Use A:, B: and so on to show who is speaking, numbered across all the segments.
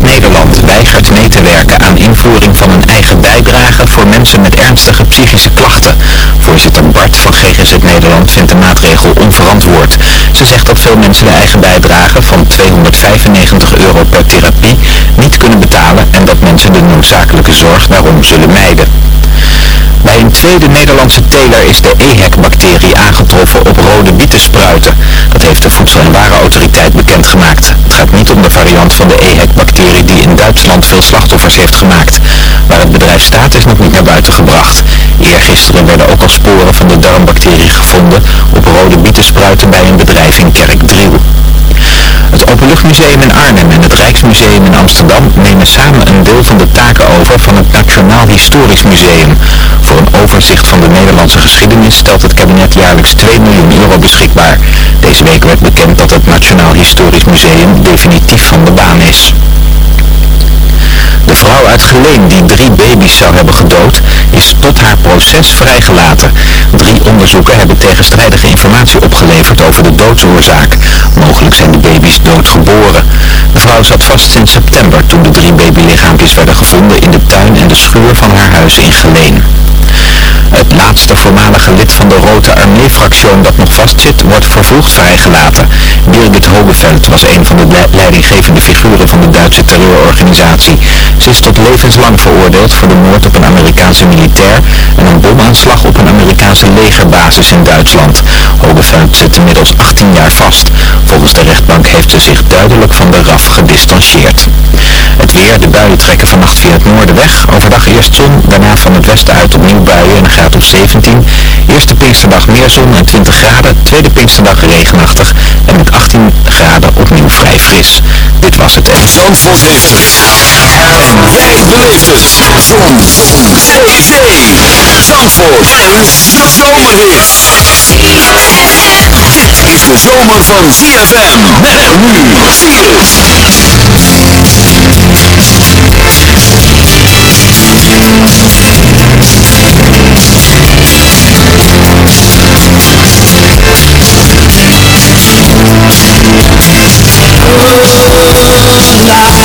A: Nederland weigert mee te werken aan invoering van een eigen bijdrage voor mensen met ernstige psychische klachten. Voorzitter Bart van GGZ Nederland vindt de maatregel onverantwoord. Ze zegt dat veel mensen de eigen bijdrage van 295 euro per therapie niet kunnen betalen en dat mensen de noodzakelijke zorg daarom zullen mijden. Bij een tweede Nederlandse teler is de EHEC-bacterie aangetroffen op rode bietenspruiten. Dat heeft de Voedsel- en Warenautoriteit bekendgemaakt. Het gaat niet om de variant van de EHEC-bacterie die in Duitsland veel slachtoffers heeft gemaakt. Waar het bedrijf staat is nog niet naar buiten gebracht. Eergisteren werden ook al sporen van de darmbacterie gevonden op rode bietenspruiten bij een bedrijf in Kerkdriel. Het Openluchtmuseum in Arnhem en het Rijksmuseum in Amsterdam nemen samen een deel van de taken over van het Nationaal Historisch Museum. Voor een overzicht van de Nederlandse geschiedenis stelt het kabinet jaarlijks 2 miljoen euro beschikbaar. Deze week werd bekend dat het Nationaal Historisch Museum definitief van de baan is. Vrouw uit Geleen die drie baby's zou hebben gedood, is tot haar proces vrijgelaten. Drie onderzoeken hebben tegenstrijdige informatie opgeleverd over de doodsoorzaak. Mogelijk zijn de baby's doodgeboren. De vrouw zat vast sinds september toen de drie babylichaampjes werden gevonden in de tuin en de schuur van haar huis in Geleen. Het laatste voormalige lid van de Rote Armee-fractie dat nog vastzit, wordt vervroegd vrijgelaten. Birgit Hogeveld was een van de leidinggevende figuren van de Duitse terreurorganisatie. Ze is tot levenslang veroordeeld voor de moord op een Amerikaanse militair en een bomaanslag op een Amerikaanse legerbasis in Duitsland. Hogeveld zit inmiddels 18 jaar vast. Volgens de rechtbank heeft ze zich duidelijk van de RAF gedistanceerd. Het weer, de buien trekken vannacht via het noorden weg. Overdag eerst zon, daarna van het westen uit opnieuw buien en een graad of 17. Eerste Pinksterdag meer zon en 20 graden. Tweede Pinksterdag regenachtig en met 18 graden opnieuw vrij fris. Dit was het.
B: Zandvoort heeft het. En jij beleeft het. Zon. Zee. Zee. Zandvoort. En zomerhit. Dit is de zomer van ZFM. Met nu. Circus.
C: That's me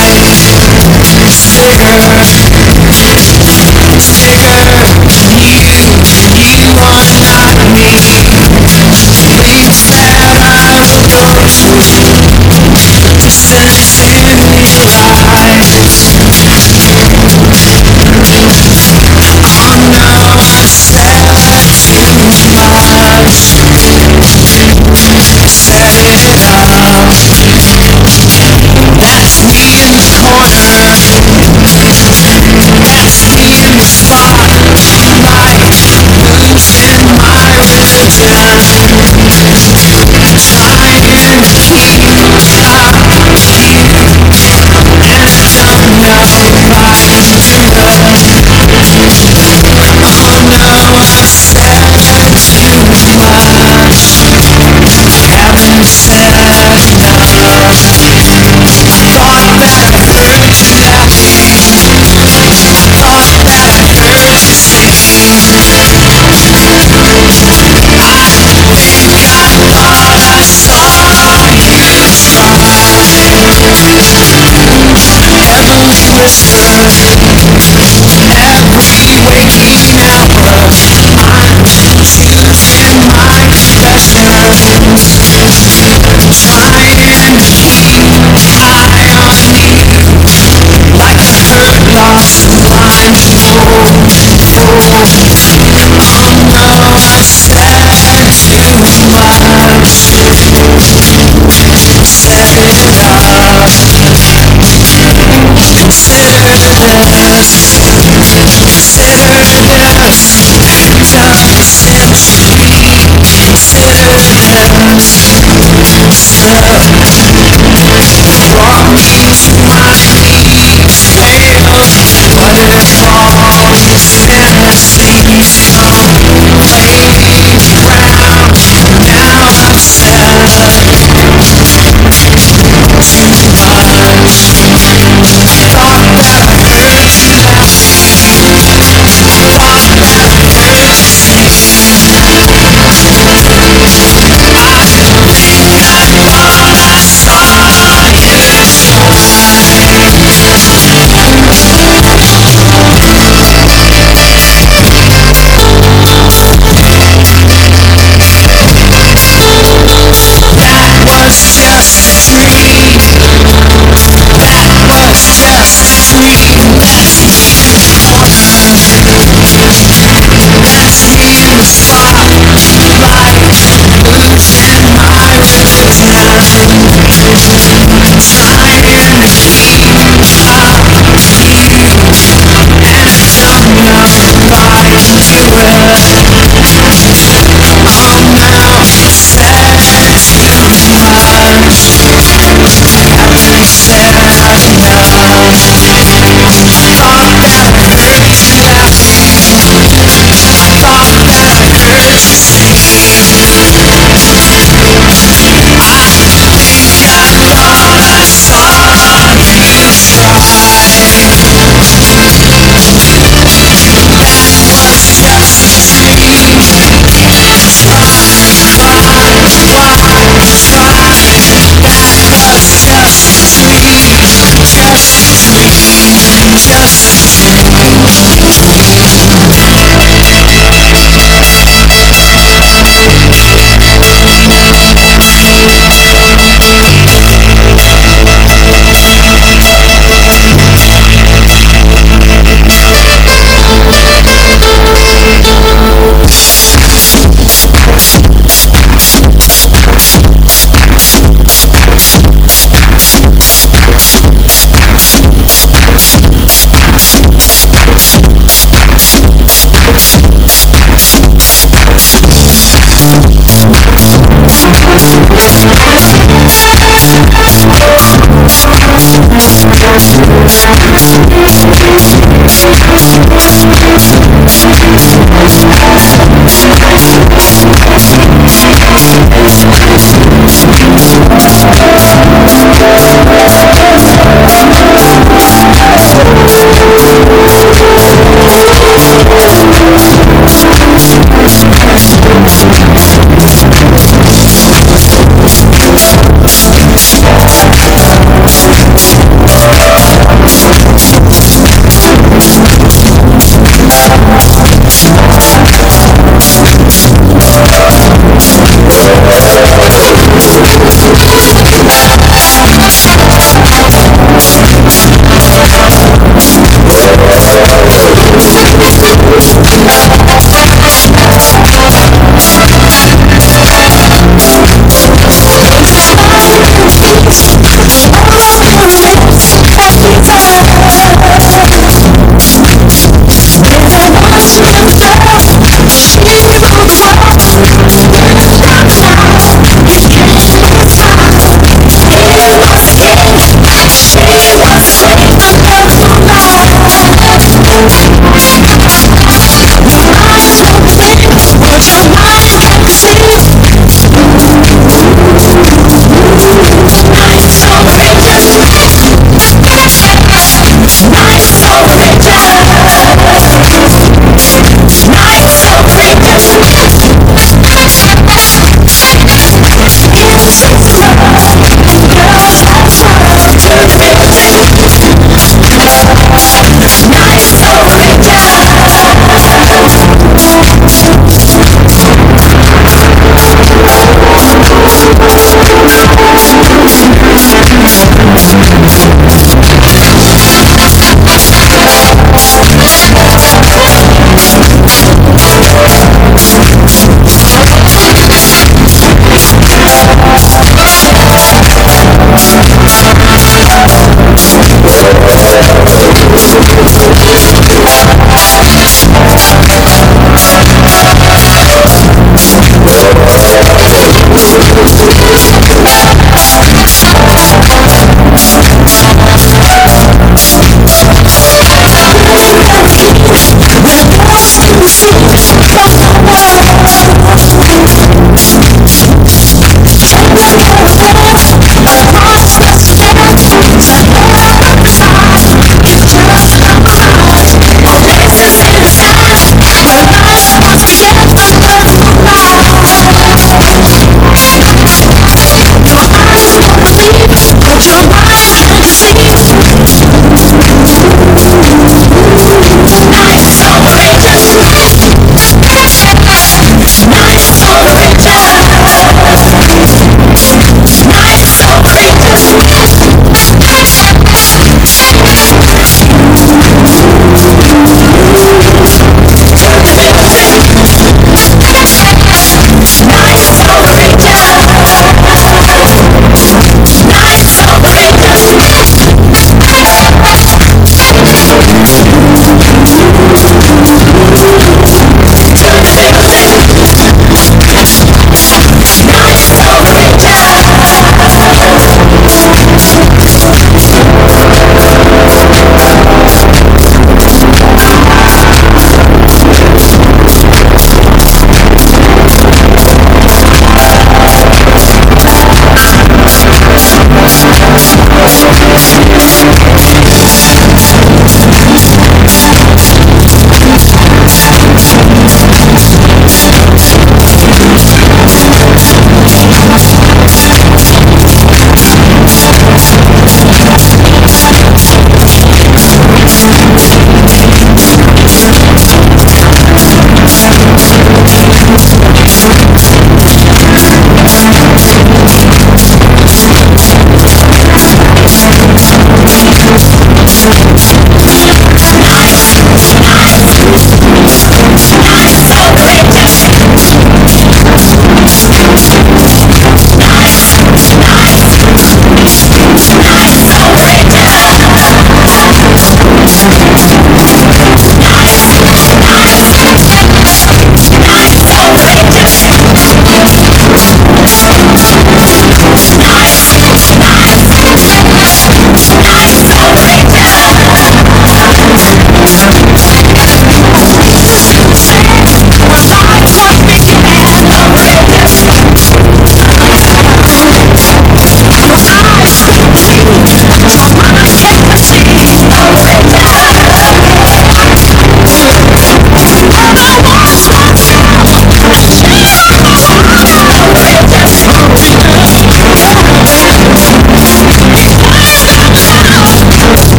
B: Thank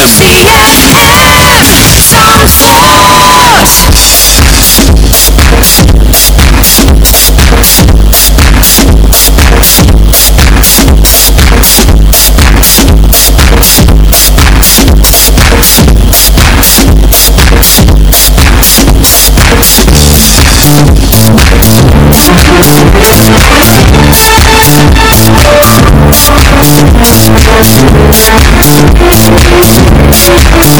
D: See us as some source. Thank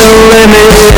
D: limit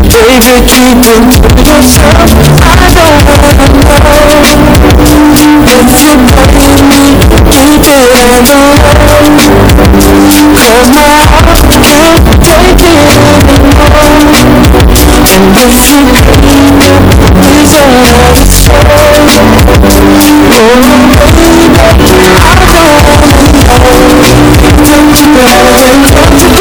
D: David, you. can kill yourself I don't wanna know If you blame me, keep it on the know Cause my heart can't take it anymore And if you blame me, please don't let it stay Oh baby, I
C: don't wanna know Don't you ever come to the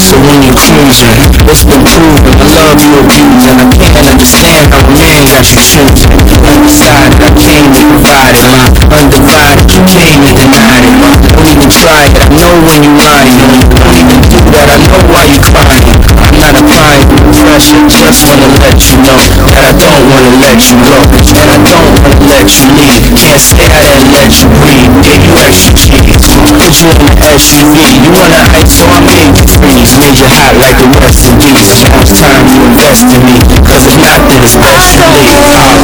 C: so when you're it's been proven? I love you abusing I can't understand how a man got you choosing Undecided, I came and provided My undivided, you came and denied it trying I know when you lying. That I know why you crying. I'm not applying pressure Just wanna let you know That I don't wanna let you go. That I don't wanna let you leave Can't stay out and let you breathe Gave you extra cheese Put you in the SUV You want to ice so I made you freeze Made you hot like the West Indies Now it's time you invest in me Cause if not then it's best to leave uh.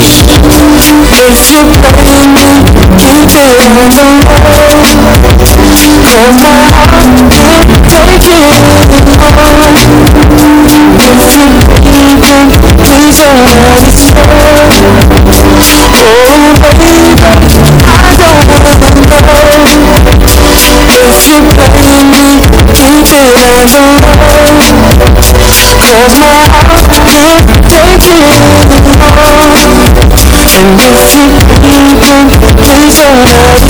C: If you play me, you tell me Cause my heart can't take it anymore If you. leave then please don't let it stay Oh baby, I
E: don't wanna If you blame me, leave it Cause my heart
C: can't take it anymore And if you leave then please don't let it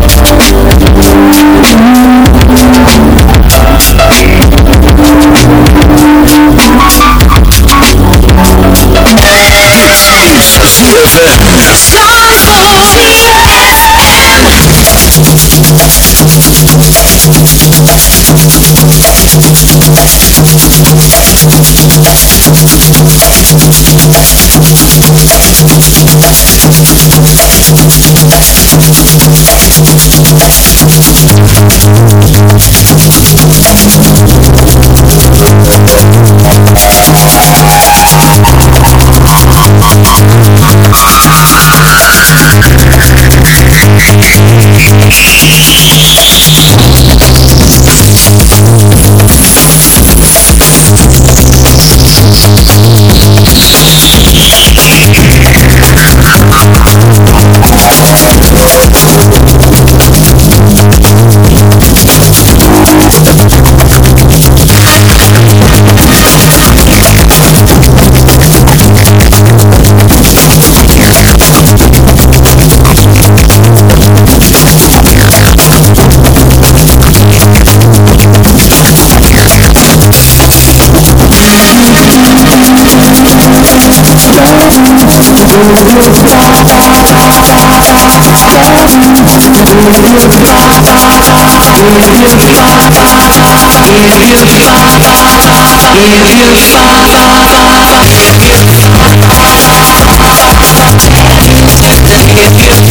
C: If you.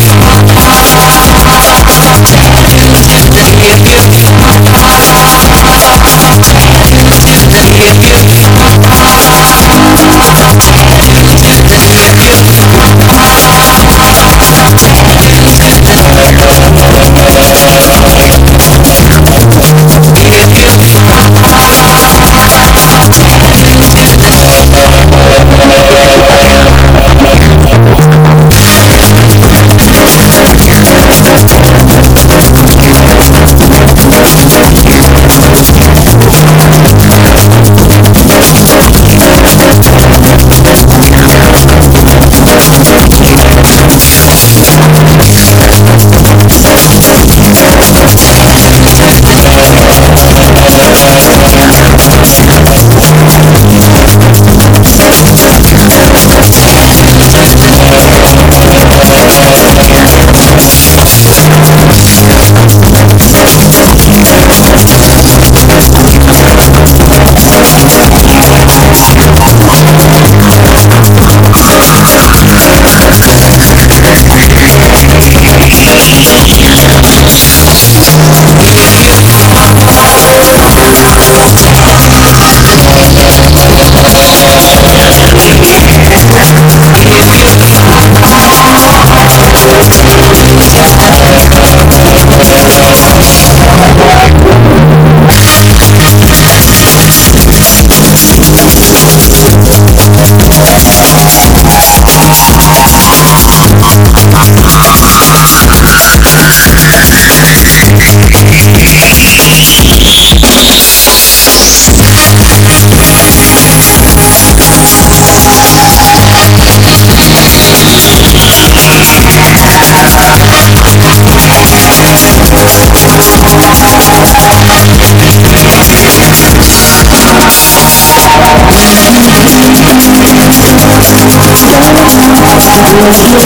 C: If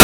C: you.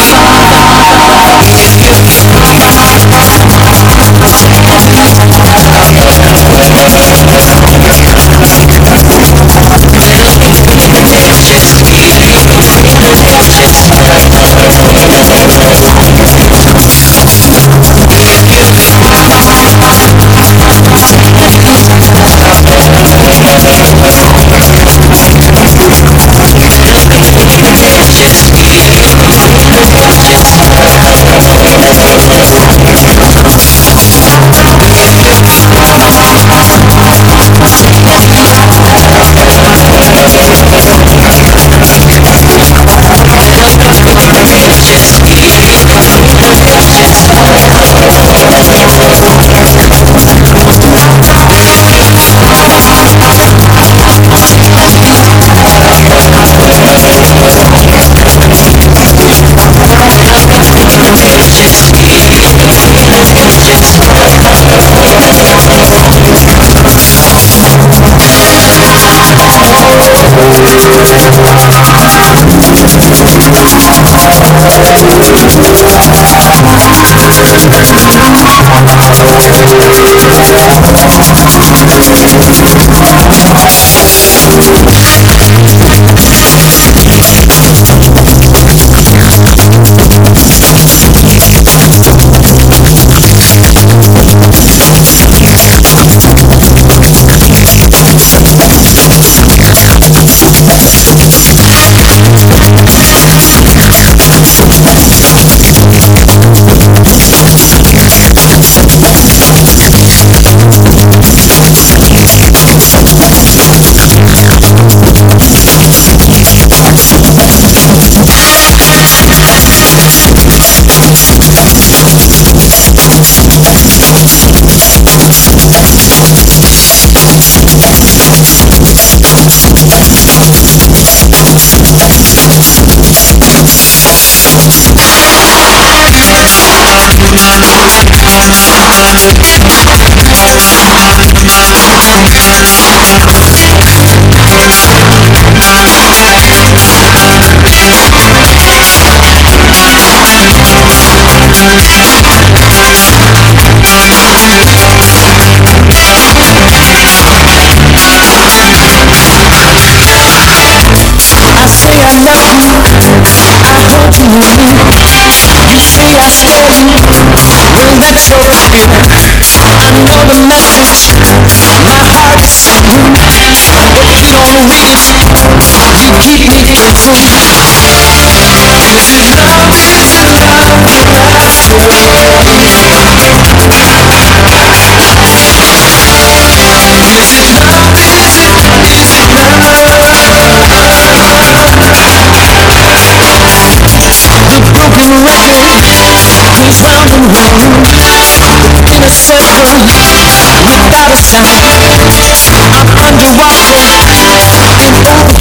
C: Oh baby,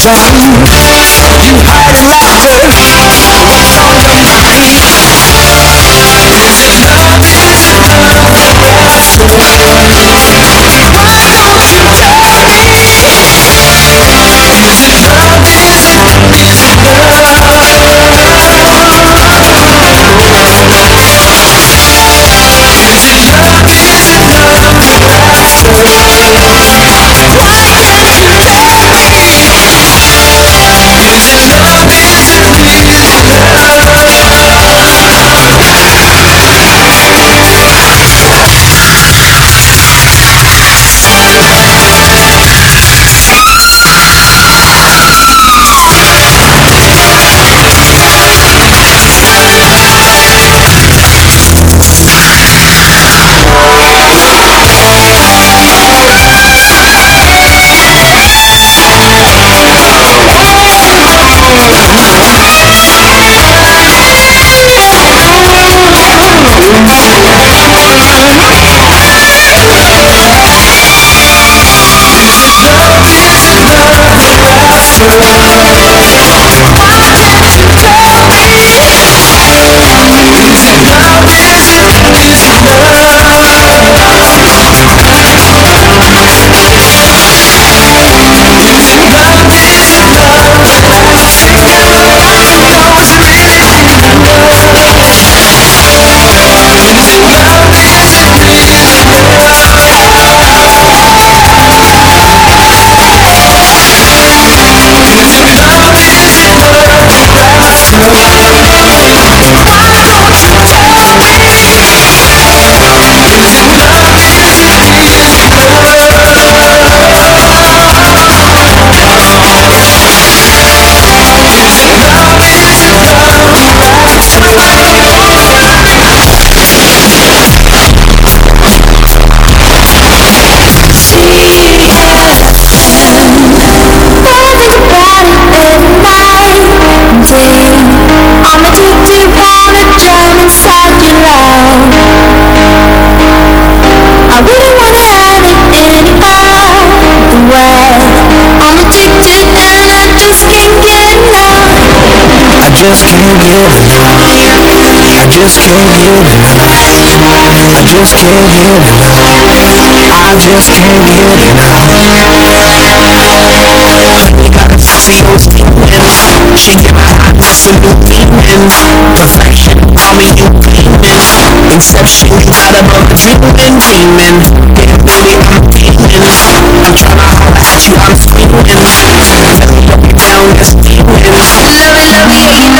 C: I just can't get enough. I just can't get enough. I just can't get enough. I just can't get enough. Honey got a sexy old demons. She give my absolute demons. Perfection, call me you demon. Inception, you got above the dreaming, dreaming. Yeah, baby, I'm demon. I'm tryna holla at you, I'm screaming. Belly up down, that's demon. Love love it,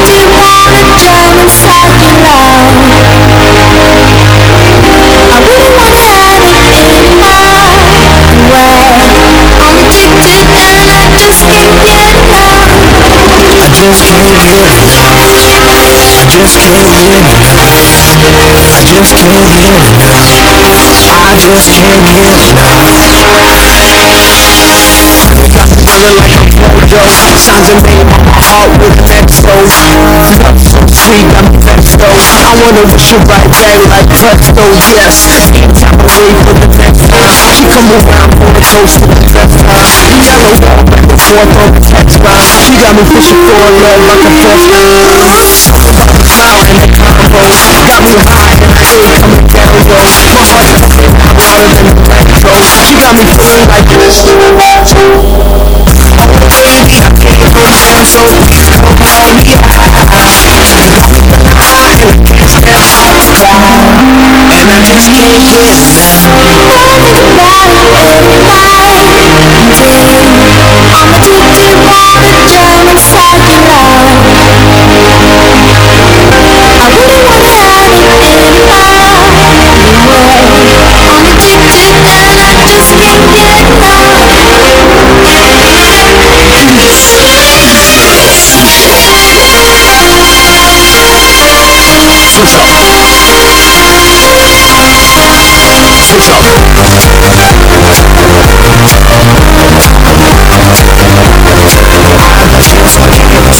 C: just can't get enough. I just can't get enough. I just can't get enough. I just can't get enough. yo Signs are made on my heart with an exo so sweet, I'm pesto I wanna wish you right back like presto, yes Anytime I wait for the next time She come around for a toast to the best time Yellow wall back and forth on the text line She got me fishing for a love like a fresh Smile in the combo Got me high and I ain't coming down, yo My heart's pumping than the electro She got me feeling like this and i Just can't quit.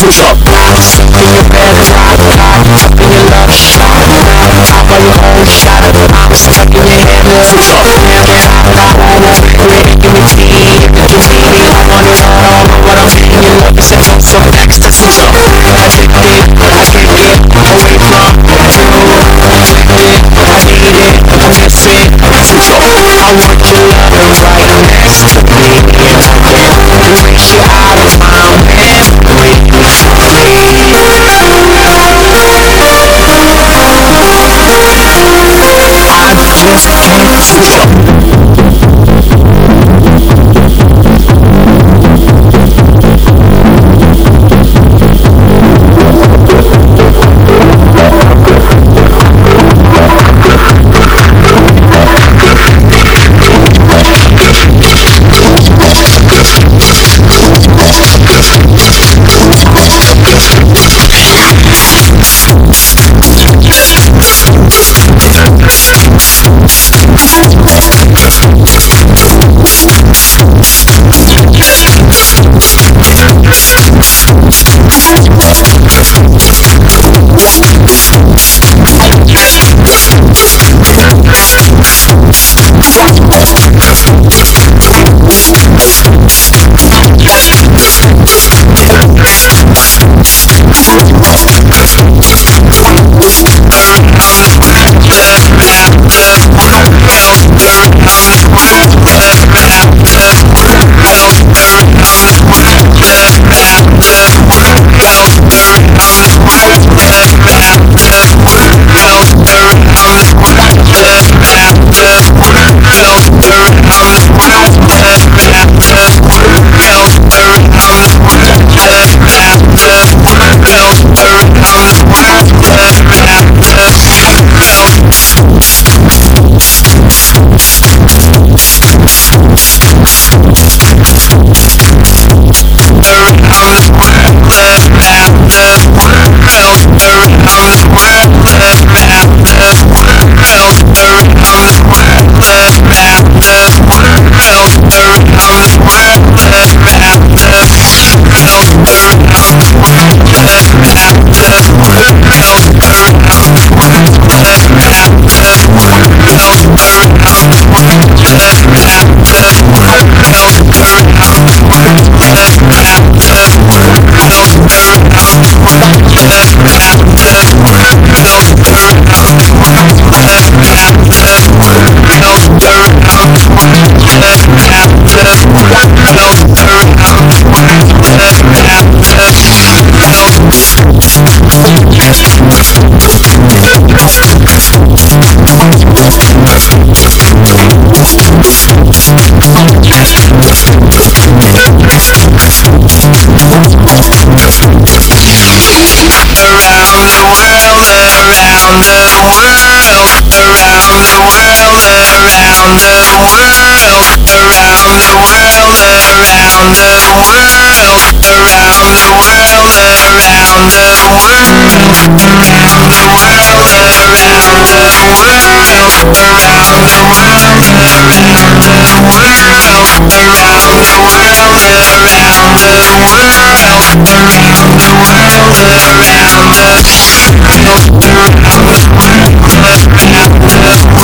B: Switch up.
C: In your bed, rock, rock, up in your love shot Pop on your own shot, I'm stuck in your head, love
B: Switch up.
C: Give me tea, need me, I want it all, all know what I'm saying Your love is so, so ecstasy
B: Switch up.
C: Addicted, I can't get away from you Afflicted, I need it, I miss it
B: Switch up.
C: I want your love right next to me Erase you out of my
B: Switch up.
F: Around the world
C: Thank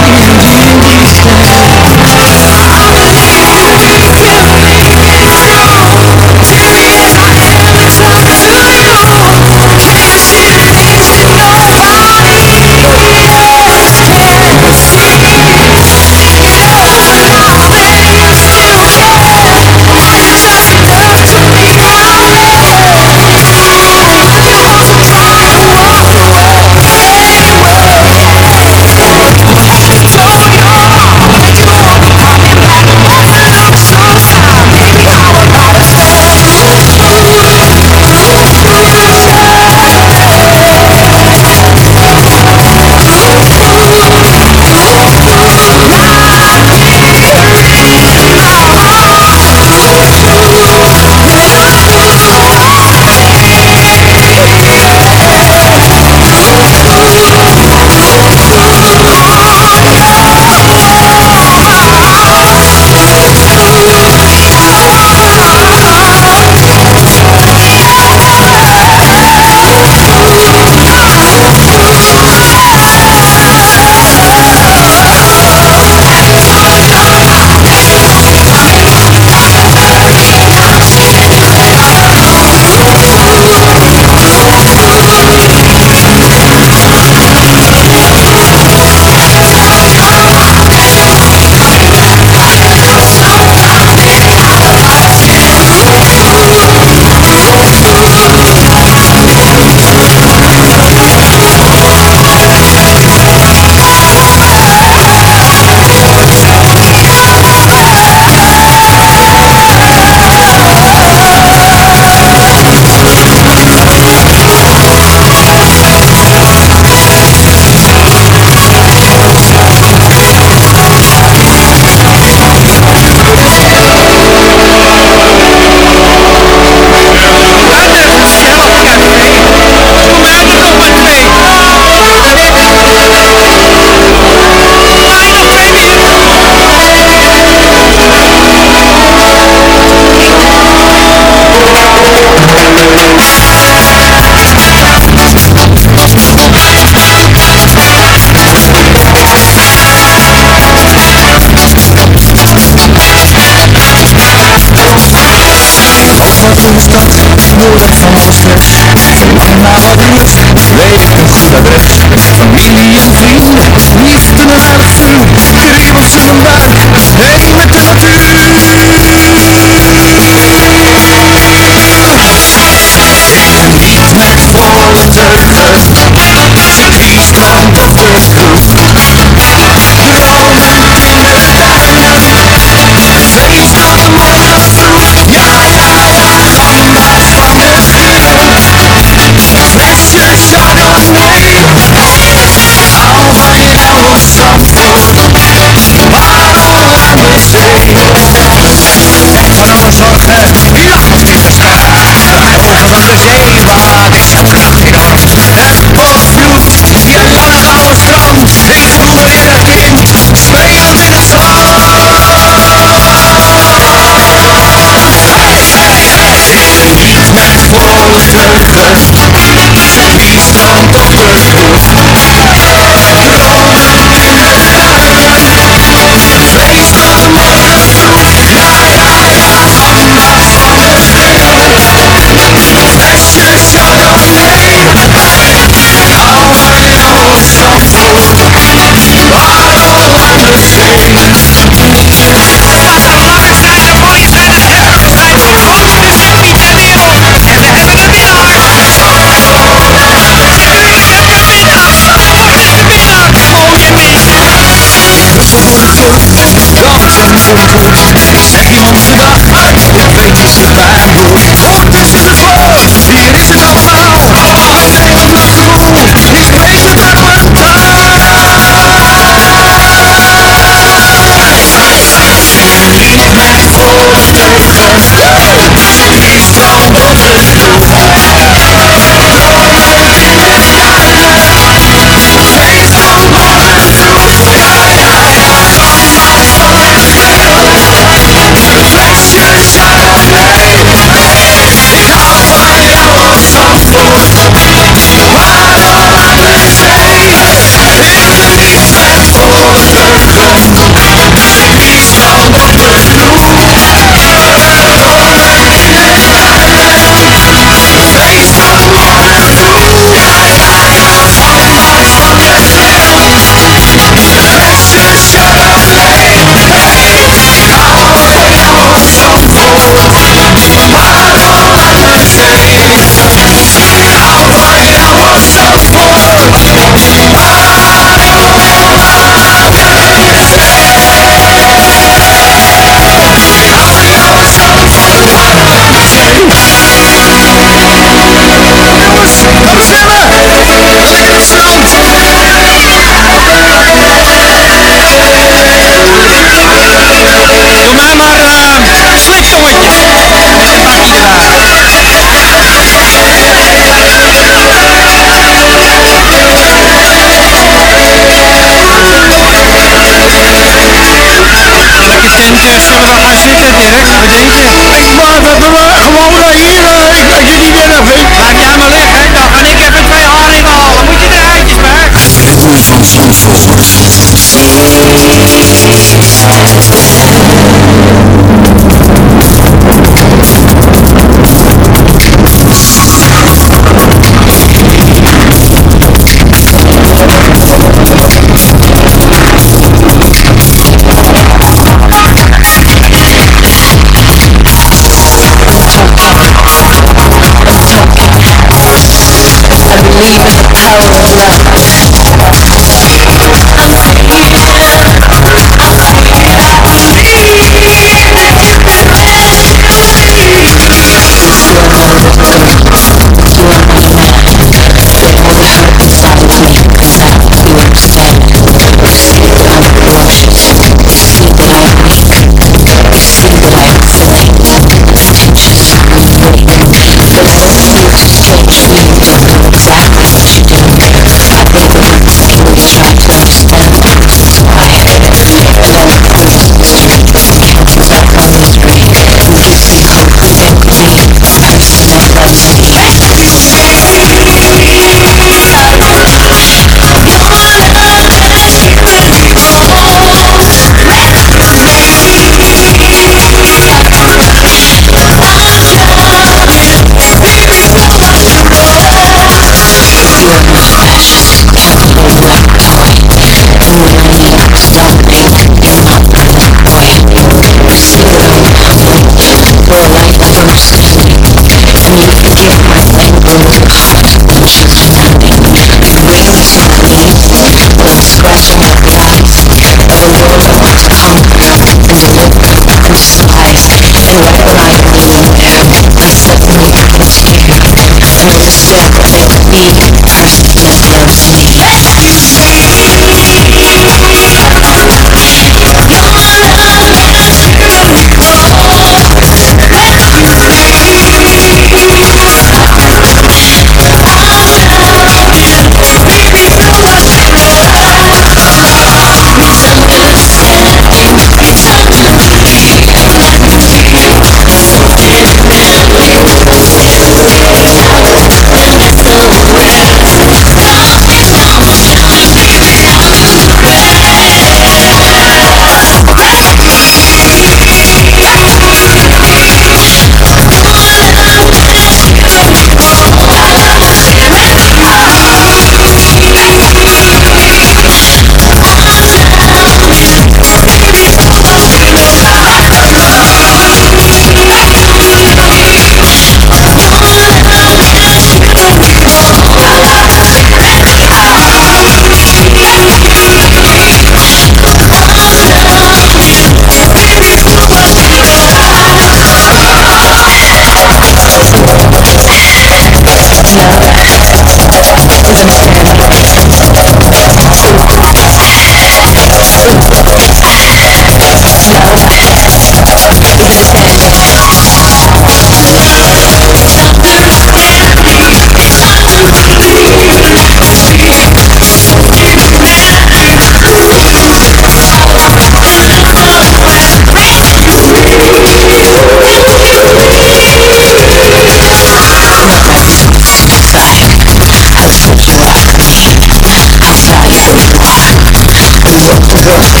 C: Let's.